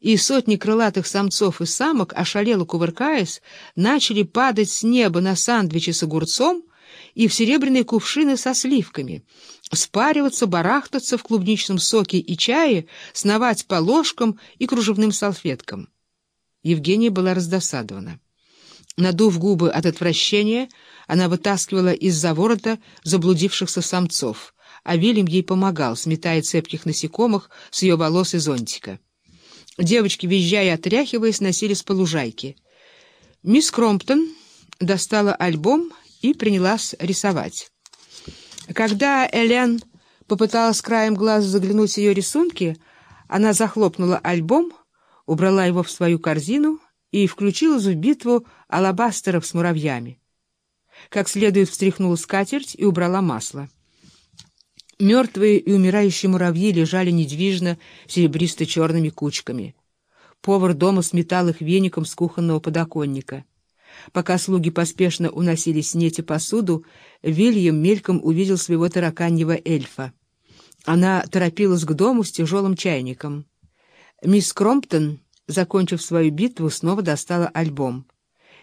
и сотни крылатых самцов и самок, ошалело кувыркаясь, начали падать с неба на сандвичи с огурцом и в серебряные кувшины со сливками, спариваться, барахтаться в клубничном соке и чае, сновать по ложкам и кружевным салфеткам. Евгения была раздосадована. Надув губы от отвращения, она вытаскивала из-за ворота заблудившихся самцов, а Вильям ей помогал, сметая цепких насекомых с ее волос и зонтика. Девочки, визжая и отряхиваясь, носились по лужайке. Мисс Кромптон достала альбом и принялась рисовать. Когда Элен попыталась краем глаза заглянуть в ее рисунки, она захлопнула альбом, убрала его в свою корзину и включилась в битву алабастеров с муравьями. Как следует встряхнула скатерть и убрала масло. Мертвые и умирающие муравьи лежали недвижно серебристо-черными кучками. Повар дома сметал их веником с кухонного подоконника. Пока слуги поспешно уносили снеть и посуду, Вильям мельком увидел своего тараканьего эльфа. Она торопилась к дому с тяжелым чайником. Мисс Кромптон, закончив свою битву, снова достала альбом.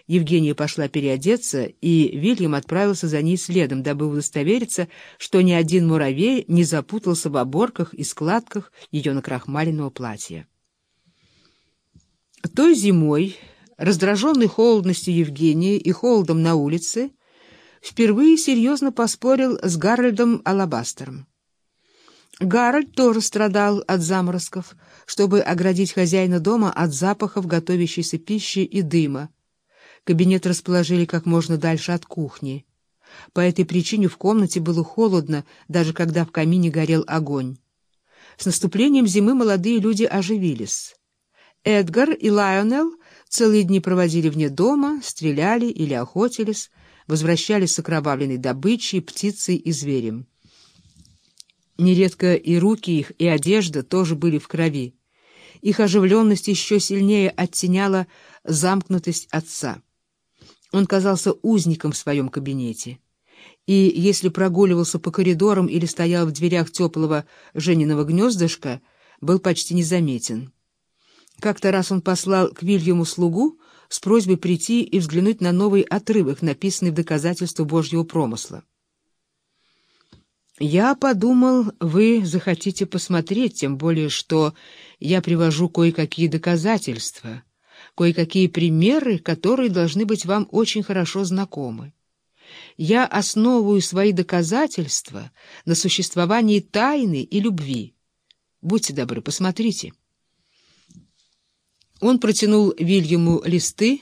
Евгения пошла переодеться, и Вильям отправился за ней следом, дабы удостовериться, что ни один муравей не запутался в оборках и складках ее накрахмаленного платья. Той зимой, раздраженный холодностью Евгения и холодом на улице, впервые серьезно поспорил с Гарольдом Алабастером. Гарольд тоже страдал от заморозков, чтобы оградить хозяина дома от запахов готовящейся пищи и дыма, Кабинет расположили как можно дальше от кухни. По этой причине в комнате было холодно, даже когда в камине горел огонь. С наступлением зимы молодые люди оживились. Эдгар и Лайонел целые дни проводили вне дома, стреляли или охотились, возвращались с окровавленной добычей, птицей и зверем. Нередко и руки их, и одежда тоже были в крови. Их оживленность еще сильнее оттеняла замкнутость отца. Он казался узником в своем кабинете. И если прогуливался по коридорам или стоял в дверях теплого Жениного гнездышка, был почти незаметен. Как-то раз он послал к Вильяму слугу с просьбой прийти и взглянуть на новый отрывок, написанный в доказательство Божьего промысла. «Я подумал, вы захотите посмотреть, тем более, что я привожу кое-какие доказательства» кое-какие примеры, которые должны быть вам очень хорошо знакомы. Я основываю свои доказательства на существовании тайны и любви. Будьте добры, посмотрите. Он протянул Вильяму листы,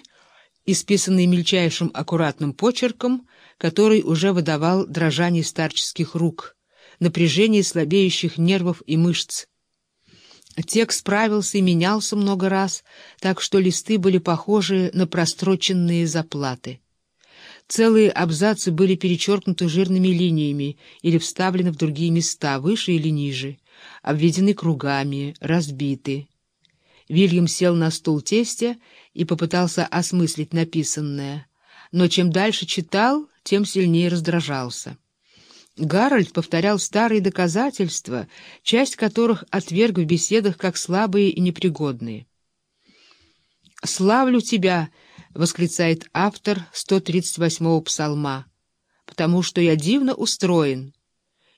исписанные мельчайшим аккуратным почерком, который уже выдавал дрожание старческих рук, напряжение слабеющих нервов и мышц, Текст справился и менялся много раз, так что листы были похожи на простроченные заплаты. Целые абзацы были перечеркнуты жирными линиями или вставлены в другие места, выше или ниже, обведены кругами, разбиты. Вильям сел на стул тестя и попытался осмыслить написанное, но чем дальше читал, тем сильнее раздражался. Гарольд повторял старые доказательства, часть которых отверг в беседах как слабые и непригодные. «Славлю тебя!» — восклицает автор 138-го псалма, «потому что я дивно устроен,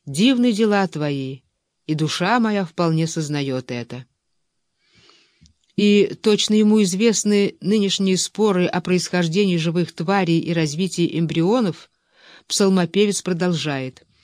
дивны дела твои, и душа моя вполне сознает это». И точно ему известны нынешние споры о происхождении живых тварей и развитии эмбрионов, псалмопевец продолжает —